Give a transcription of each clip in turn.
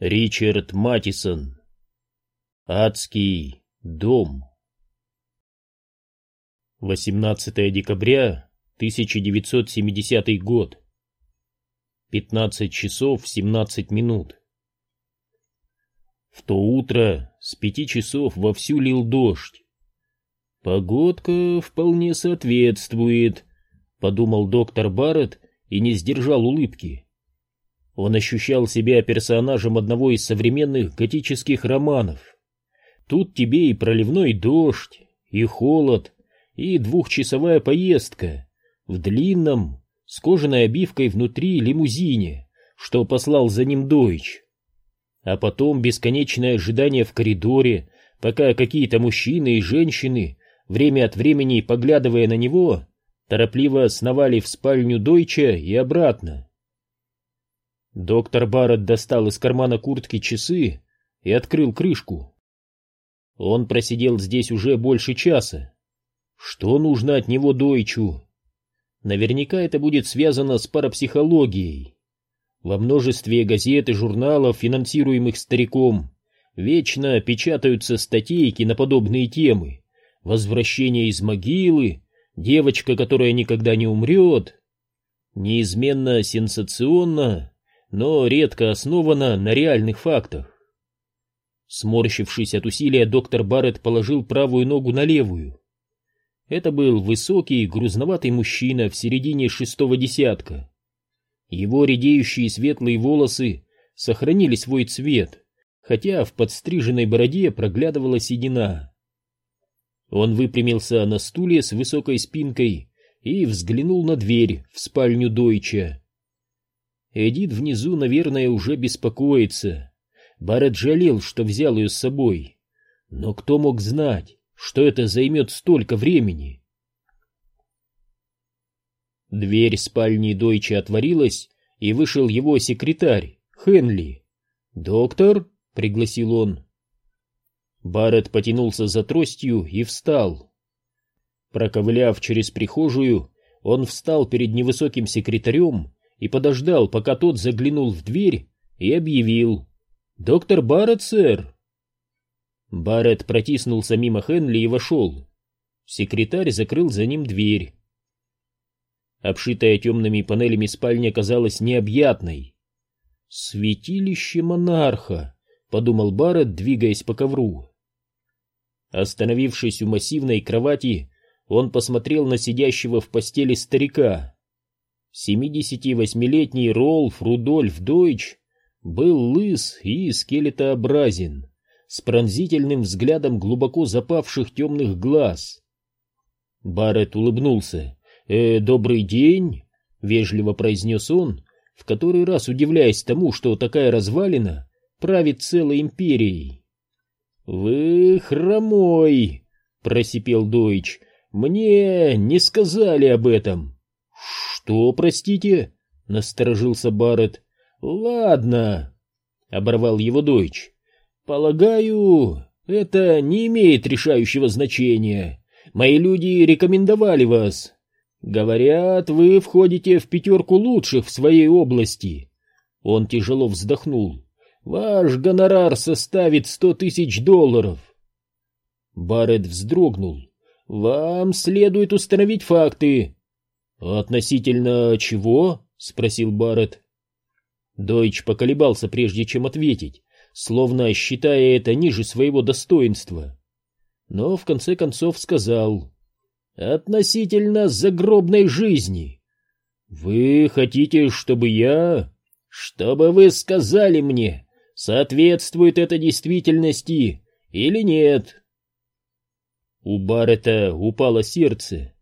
Ричард Матисон. Адский дом. 18 декабря 1970 год. 15 часов 17 минут. В то утро с пяти часов вовсю лил дождь. Погодка вполне соответствует, подумал доктор Барретт и не сдержал улыбки. Он ощущал себя персонажем одного из современных готических романов. Тут тебе и проливной дождь, и холод, и двухчасовая поездка в длинном, с кожаной обивкой внутри лимузине, что послал за ним Дойч. А потом бесконечное ожидание в коридоре, пока какие-то мужчины и женщины, время от времени поглядывая на него, торопливо сновали в спальню Дойча и обратно. Доктор Барретт достал из кармана куртки часы и открыл крышку. Он просидел здесь уже больше часа. Что нужно от него Дойчу? Наверняка это будет связано с парапсихологией. Во множестве газет и журналов, финансируемых стариком, вечно печатаются статейки на подобные темы. Возвращение из могилы, девочка, которая никогда не умрет. Неизменно сенсационно, но редко основана на реальных фактах. Сморщившись от усилия, доктор Барретт положил правую ногу на левую. Это был высокий, грузноватый мужчина в середине шестого десятка. Его редеющие светлые волосы сохранили свой цвет, хотя в подстриженной бороде проглядывала седина. Он выпрямился на стуле с высокой спинкой и взглянул на дверь в спальню Дойча. Эдит внизу, наверное, уже беспокоится. Барретт жалел, что взял ее с собой. Но кто мог знать, что это займет столько времени? Дверь спальни Дойча отворилась, и вышел его секретарь, Хенли. «Доктор?» — пригласил он. Барретт потянулся за тростью и встал. Проковыляв через прихожую, он встал перед невысоким секретарем и подождал, пока тот заглянул в дверь и объявил «Доктор Барретт, сэр!» Барретт протиснулся мимо Хенли и вошел. Секретарь закрыл за ним дверь. Обшитая темными панелями спальня казалась необъятной. «Святилище монарха!» — подумал Барретт, двигаясь по ковру. Остановившись у массивной кровати, он посмотрел на сидящего в постели старика. 78-летний Ролф Рудольф Дойч был лыс и скелетообразен, с пронзительным взглядом глубоко запавших темных глаз. Барретт улыбнулся. «Э, «Добрый день», — вежливо произнес он, в который раз удивляясь тому, что такая развалина правит целой империей. «Вы хромой», — просипел Дойч, — «мне не сказали об этом». «Что, простите?» — насторожился Барретт. «Ладно», — оборвал его дочь. «Полагаю, это не имеет решающего значения. Мои люди рекомендовали вас. Говорят, вы входите в пятерку лучших в своей области». Он тяжело вздохнул. «Ваш гонорар составит сто тысяч долларов». Барретт вздрогнул. «Вам следует установить факты. «Относительно чего?» — спросил Барретт. Дойч поколебался, прежде чем ответить, словно считая это ниже своего достоинства. Но в конце концов сказал «Относительно загробной жизни. Вы хотите, чтобы я... Чтобы вы сказали мне, соответствует это действительности или нет?» У Баррета упало сердце.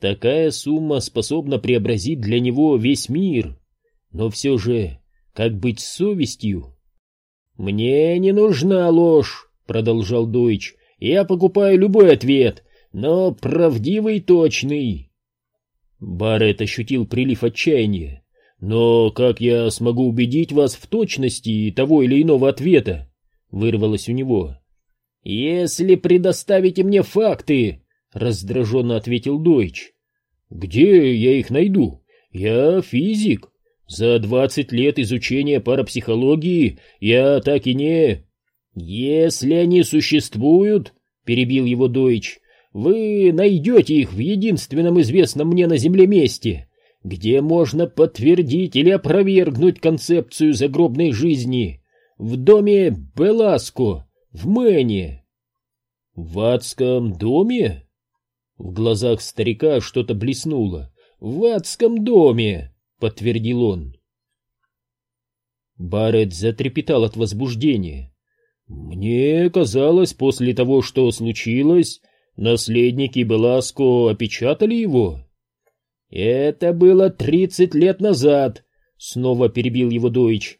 Такая сумма способна преобразить для него весь мир. Но все же, как быть с совестью? «Мне не нужна ложь», — продолжал Дойч. «Я покупаю любой ответ, но правдивый точный». Барретт ощутил прилив отчаяния. «Но как я смогу убедить вас в точности того или иного ответа?» — вырвалось у него. «Если предоставите мне факты», — раздраженно ответил Дойч. «Где я их найду? Я физик. За двадцать лет изучения парапсихологии я так и не... Если они существуют, — перебил его Дойч, — вы найдете их в единственном известном мне на Земле месте, где можно подтвердить или опровергнуть концепцию загробной жизни, в доме Беласко, в Мэне. В адском доме? В глазах старика что-то блеснуло. В адском доме! — подтвердил он. Барретт затрепетал от возбуждения. «Мне казалось, после того, что случилось, наследники Беласко опечатали его». «Это было тридцать лет назад», — снова перебил его Дойч.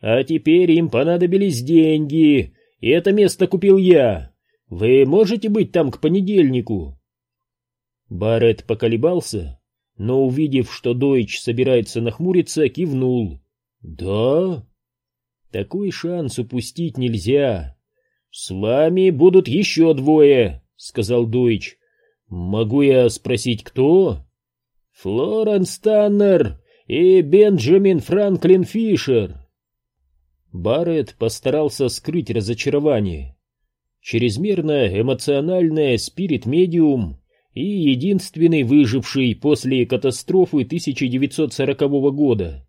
«А теперь им понадобились деньги, и это место купил я. Вы можете быть там к понедельнику?» Барретт поколебался, но, увидев, что Дойч собирается нахмуриться, кивнул. «Да?» «Такой шанс упустить нельзя!» «С вами будут еще двое», — сказал Дойч. «Могу я спросить, кто?» «Флоренс Таннер и Бенджамин Франклин Фишер». Барретт постарался скрыть разочарование. Чрезмерно эмоциональная спирит-медиум и единственный выживший после катастрофы 1940 года.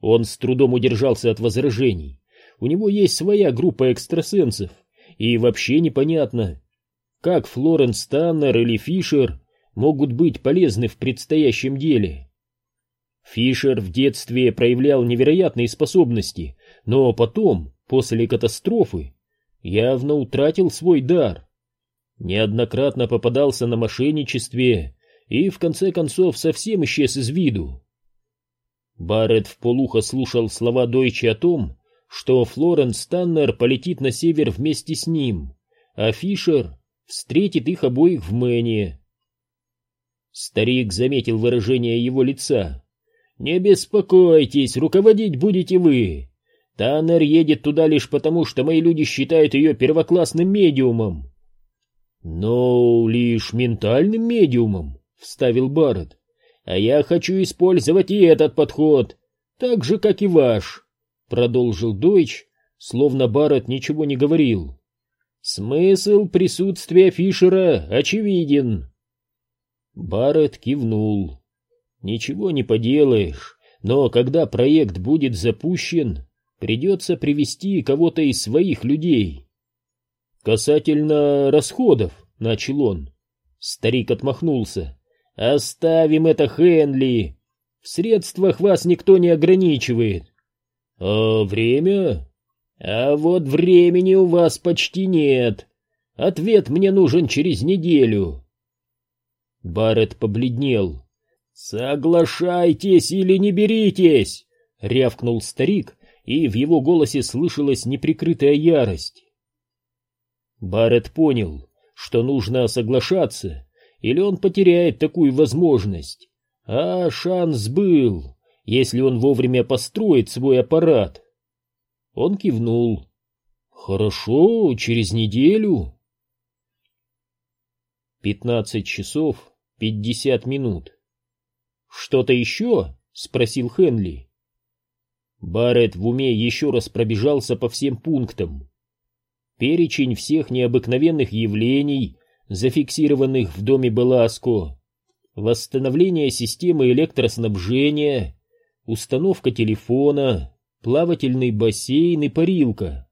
Он с трудом удержался от возражений. У него есть своя группа экстрасенсов, и вообще непонятно, как Флоренс Таннер или Фишер могут быть полезны в предстоящем деле. Фишер в детстве проявлял невероятные способности, но потом, после катастрофы, явно утратил свой дар неоднократно попадался на мошенничестве и, в конце концов, совсем исчез из виду. Барретт вполуха слушал слова Дойче о том, что Флоренс Таннер полетит на север вместе с ним, а Фишер встретит их обоих в Мэне. Старик заметил выражение его лица. «Не беспокойтесь, руководить будете вы. Таннер едет туда лишь потому, что мои люди считают ее первоклассным медиумом. «Но лишь ментальным медиумом», — вставил Барретт. «А я хочу использовать и этот подход, так же, как и ваш», — продолжил Дойч, словно Барретт ничего не говорил. «Смысл присутствия Фишера очевиден». Барретт кивнул. «Ничего не поделаешь, но когда проект будет запущен, придется привести кого-то из своих людей». «Касательно расходов», — начал он. Старик отмахнулся. «Оставим это, Хенли. В средствах вас никто не ограничивает». «А время?» «А вот времени у вас почти нет. Ответ мне нужен через неделю». Барретт побледнел. «Соглашайтесь или не беритесь!» — рявкнул старик, и в его голосе слышалась неприкрытая ярость. Барретт понял, что нужно соглашаться, или он потеряет такую возможность. А шанс был, если он вовремя построит свой аппарат. Он кивнул. «Хорошо, через неделю». Пятнадцать часов пятьдесят минут. «Что-то еще?» — спросил Хенли. Барретт в уме еще раз пробежался по всем пунктам перечень всех необыкновенных явлений, зафиксированных в доме Беласко, восстановление системы электроснабжения, установка телефона, плавательный бассейн и парилка.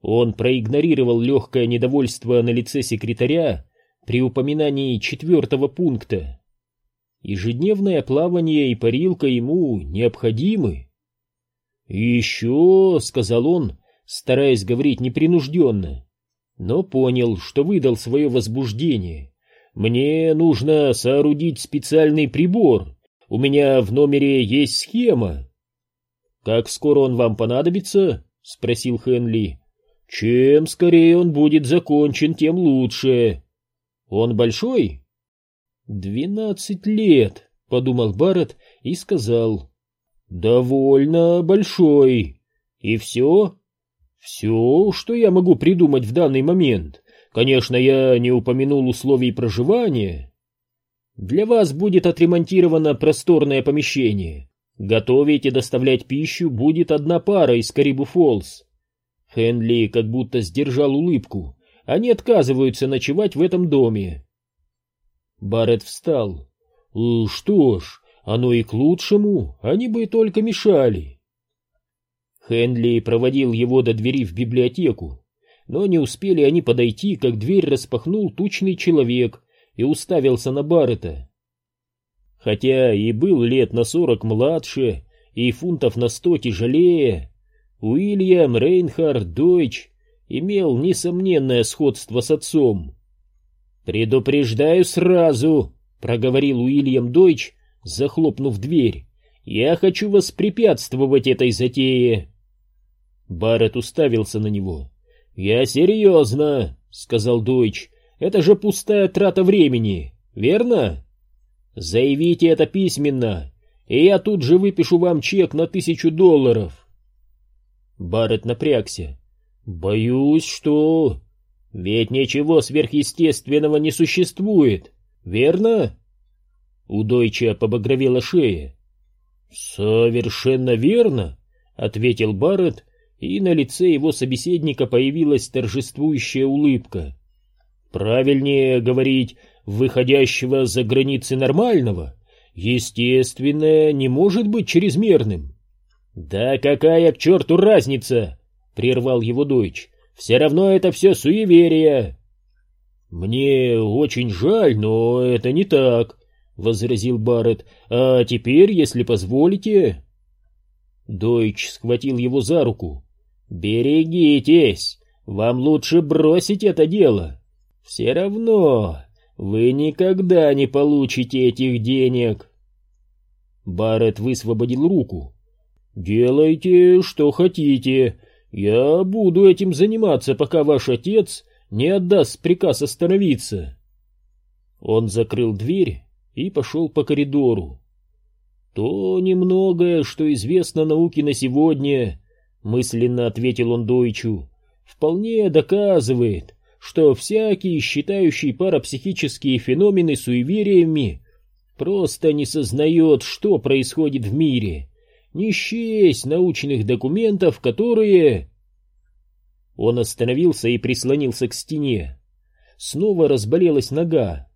Он проигнорировал легкое недовольство на лице секретаря при упоминании четвертого пункта. Ежедневное плавание и парилка ему необходимы. «И еще», — сказал он, стараясь говорить непринужденно, но понял, что выдал свое возбуждение. «Мне нужно соорудить специальный прибор. У меня в номере есть схема». «Как скоро он вам понадобится?» — спросил Хенли. «Чем скорее он будет закончен, тем лучше». «Он большой?» «Двенадцать лет», — подумал Барретт и сказал. «Довольно большой. И все?» Все, что я могу придумать в данный момент. Конечно, я не упомянул условий проживания. Для вас будет отремонтировано просторное помещение. Готовить и доставлять пищу будет одна пара из Карибу Фолс. Хенли как будто сдержал улыбку. Они отказываются ночевать в этом доме. Барретт встал. «Э, «Что ж, оно и к лучшему, они бы только мешали». Хенли проводил его до двери в библиотеку, но не успели они подойти, как дверь распахнул тучный человек и уставился на Баррета. Хотя и был лет на сорок младше и фунтов на сто тяжелее, Уильям Рейнхард Дойч имел несомненное сходство с отцом. «Предупреждаю сразу», — проговорил Уильям Дойч, захлопнув дверь. «Я хочу воспрепятствовать этой затее». Барретт уставился на него. «Я серьезно», — сказал Дойч. «Это же пустая трата времени, верно?» «Заявите это письменно, и я тут же выпишу вам чек на тысячу долларов». Барретт напрягся. «Боюсь, что...» «Ведь ничего сверхъестественного не существует, верно?» У Дойча побагровела шея. «Совершенно верно», — ответил Барретт, и на лице его собеседника появилась торжествующая улыбка. «Правильнее говорить, выходящего за границы нормального, естественное не может быть чрезмерным». «Да какая к черту разница?» — прервал его Дойч. «Все равно это все суеверие». «Мне очень жаль, но это не так», — возразил Барретт. «А теперь, если позволите...» Дойч схватил его за руку. «Берегитесь! Вам лучше бросить это дело. Все равно вы никогда не получите этих денег». Барретт высвободил руку. «Делайте, что хотите. Я буду этим заниматься, пока ваш отец не отдаст приказ остановиться». Он закрыл дверь и пошел по коридору. «То немногое, что известно науке на сегодня», — мысленно ответил он Дойчу, — «вполне доказывает, что всякий, считающий парапсихические феномены суевериями, просто не сознает, что происходит в мире, не счесть научных документов, которые...» Он остановился и прислонился к стене. Снова разболелась нога.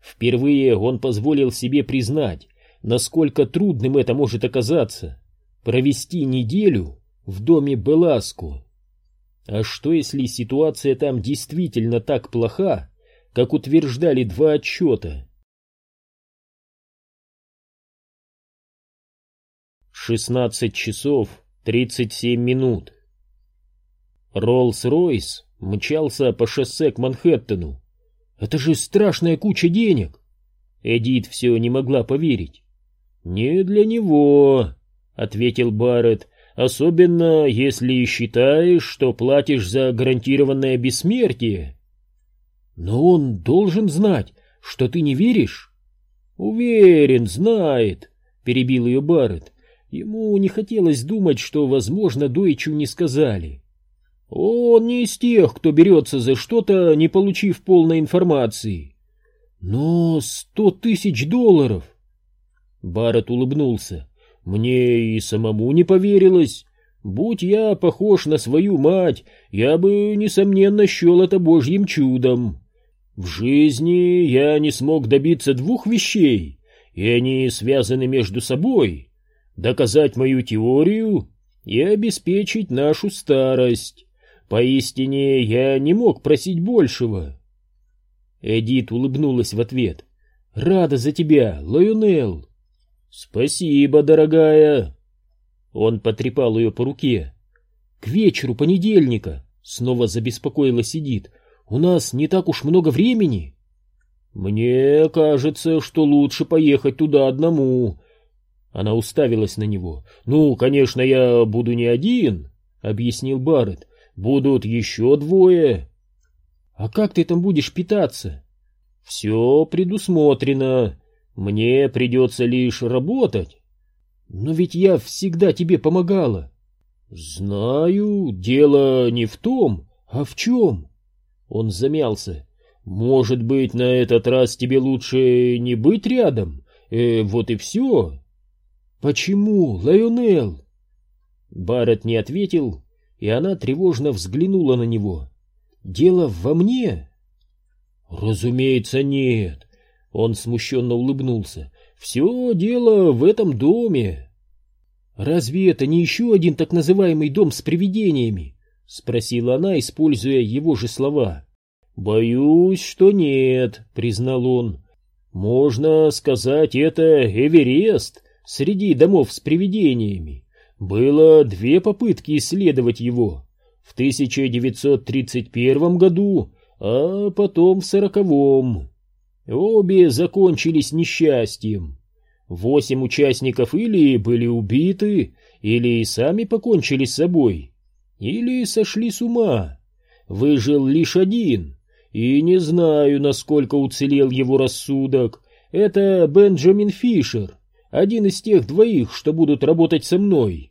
Впервые он позволил себе признать, насколько трудным это может оказаться — провести неделю в доме Беласку. А что, если ситуация там действительно так плоха, как утверждали два отчета? Шестнадцать часов тридцать семь минут. Роллс-Ройс мчался по шоссе к Манхэттену, это же страшная куча денег. Эдит все не могла поверить. Не для него, ответил Барретт, особенно если считаешь, что платишь за гарантированное бессмертие. Но он должен знать, что ты не веришь. Уверен, знает, перебил ее Барретт. Ему не хотелось думать, что, возможно, Дойчу не сказали. Он не из тех, кто берется за что-то, не получив полной информации. Но сто тысяч долларов! Барретт улыбнулся. Мне и самому не поверилось. Будь я похож на свою мать, я бы, несомненно, счел это божьим чудом. В жизни я не смог добиться двух вещей, и они связаны между собой. Доказать мою теорию и обеспечить нашу старость. Поистине, я не мог просить большего. Эдит улыбнулась в ответ. «Рада за тебя, Лайонел!» «Спасибо, дорогая!» Он потрепал ее по руке. «К вечеру понедельника!» Снова забеспокоилась Эдит. «У нас не так уж много времени!» «Мне кажется, что лучше поехать туда одному!» Она уставилась на него. «Ну, конечно, я буду не один!» — объяснил Барретт. Будут еще двое. А как ты там будешь питаться? Все предусмотрено. Мне придется лишь работать. Но ведь я всегда тебе помогала. Знаю, дело не в том, а в чем. Он замялся. Может быть, на этот раз тебе лучше не быть рядом? Э, вот и все. Почему, Лайонел? Барретт не ответил, и она тревожно взглянула на него. Дело во мне? Разумеется, нет. Он смущенно улыбнулся. Все дело в этом доме. Разве это не еще один так называемый дом с привидениями? Спросила она, используя его же слова. Боюсь, что нет, признал он. Можно сказать, это Эверест среди домов с привидениями. Было две попытки исследовать его. В 1931 году, а потом в сороковом. Обе закончились несчастьем. Восемь участников или были убиты, или сами покончили с собой, или сошли с ума. Выжил лишь один, и не знаю, насколько уцелел его рассудок. Это Бенджамин Фишер, один из тех двоих, что будут работать со мной.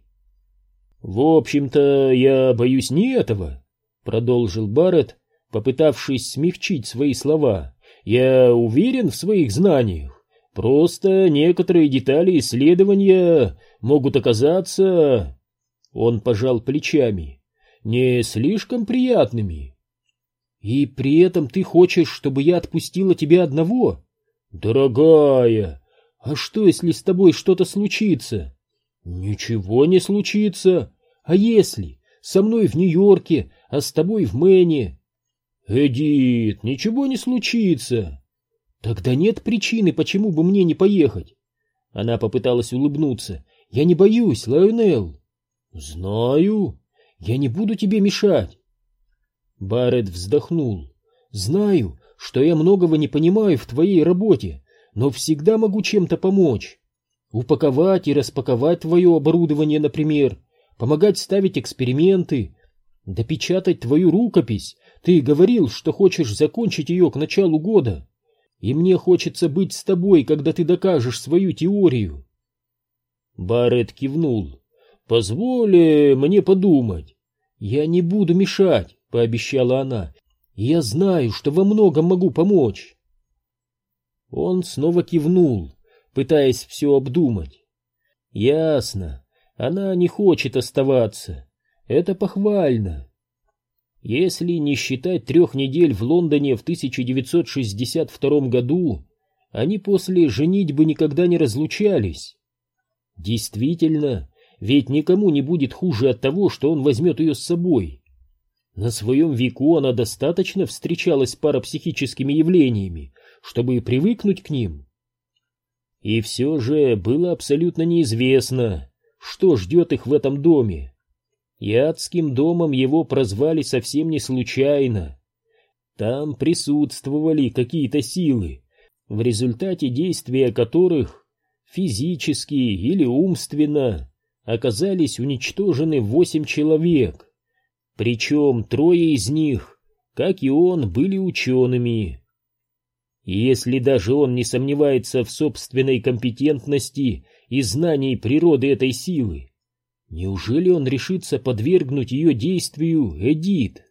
В общем-то, я боюсь не этого, продолжил Барретт, попытавшись смягчить свои слова. Я уверен в своих знаниях. Просто некоторые детали исследования могут оказаться... Он пожал плечами. Не слишком приятными. И при этом ты хочешь, чтобы я отпустила тебя одного? Дорогая, а что, если с тобой что-то случится? Ничего не случится. А если? Со мной в Нью-Йорке, а с тобой в Мэне. Эдит, ничего не случится. Тогда нет причины, почему бы мне не поехать. Она попыталась улыбнуться. Я не боюсь, Лайонел. Знаю. Я не буду тебе мешать. Барретт вздохнул. Знаю, что я многого не понимаю в твоей работе, но всегда могу чем-то помочь. Упаковать и распаковать твое оборудование, например, помогать ставить эксперименты, допечатать твою рукопись. Ты говорил, что хочешь закончить ее к началу года. И мне хочется быть с тобой, когда ты докажешь свою теорию. Барретт кивнул. Позволь мне подумать. Я не буду мешать, пообещала она. Я знаю, что во многом могу помочь. Он снова кивнул, пытаясь все обдумать. Ясно, она не хочет оставаться. Это похвально. Если не считать трех недель в Лондоне в 1962 году, они после женитьбы никогда не разлучались. Действительно, ведь никому не будет хуже от того, что он возьмет ее с собой. На своем веку она достаточно встречалась с парапсихическими явлениями, чтобы привыкнуть к ним. И все же было абсолютно неизвестно, что ждет их в этом доме. И адским домом его прозвали совсем не случайно. Там присутствовали какие-то силы, в результате действия которых физически или умственно оказались уничтожены восемь человек. Причем трое из них, как и он, были учеными. Если даже он не сомневается в собственной компетентности и знании природы этой силы, неужели он решится подвергнуть ее действию Эдит?